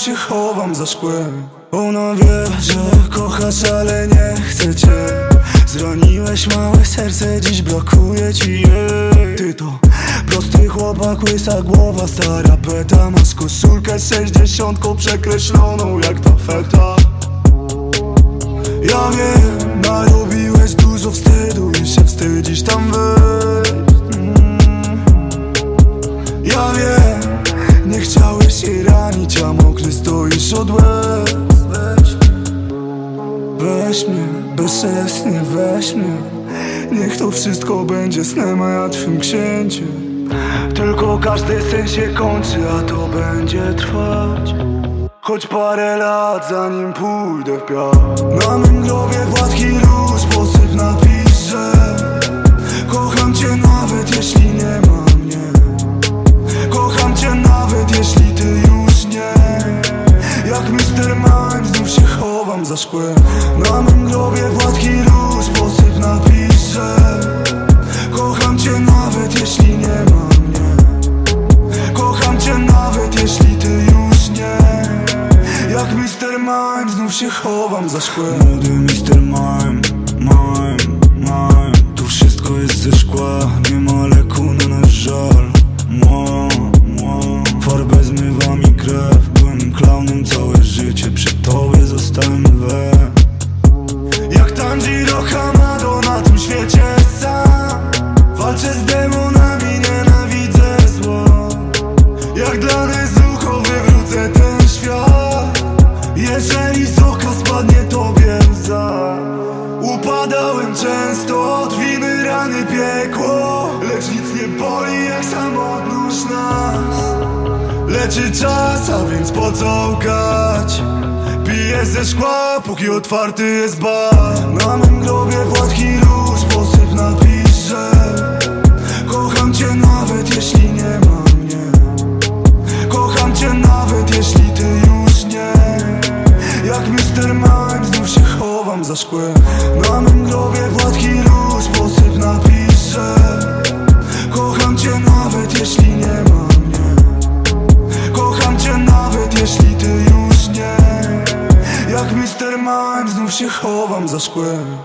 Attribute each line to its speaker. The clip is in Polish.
Speaker 1: się chowam za szkłem. Ona wie, że kochasz, ale nie chce cię. Zraniłeś małe serce, dziś brakuje ci jej. Ty to prosty chłopak, łysa głowa, stara peta. Masz koszulkę sześćdziesiątką przekreśloną jak ta feta. Ja wiem, narobiłeś dużo wstydu i się wstydzisz tam wejść. Mm. Ja wiem, nie chciałeś jej ranić, a mokry stoisz od łez. Weź mnie, bezszelestnie weź mnie. Niech to wszystko będzie snem, a ja twym księciem. Tylko każdy sen się kończy, a to będzie trwać. Choć parę lat zanim pójdę w piach. Na mym grobie płatki luz, posyp napiszę za szkłem. Na mym grobie płatki luz, posyp napiszę. Kocham cię nawet jeśli nie ma mnie. Kocham cię nawet jeśli ty już nie. Jak Mr. Mime znów się chowam za szkłem. Młody Mr. Mime, Mime, Mime. Tu wszystko jest ze szkła, nie ma leku Upadałem często od winy rany piekło. Lecz nic nie boli jak samotność nas. Leczy czas, a więc po co łkać? Piję ze szkła, póki otwarty jest bar. Na mym grobie płatki luz, posyp napiszę szkłem Na mym grobie płatki luz, posyp napiszę. Kocham cię nawet jeśli nie ma mnie. Kocham cię nawet jeśli ty już nie. Jak Mr. Mime znów się chowam za szkłem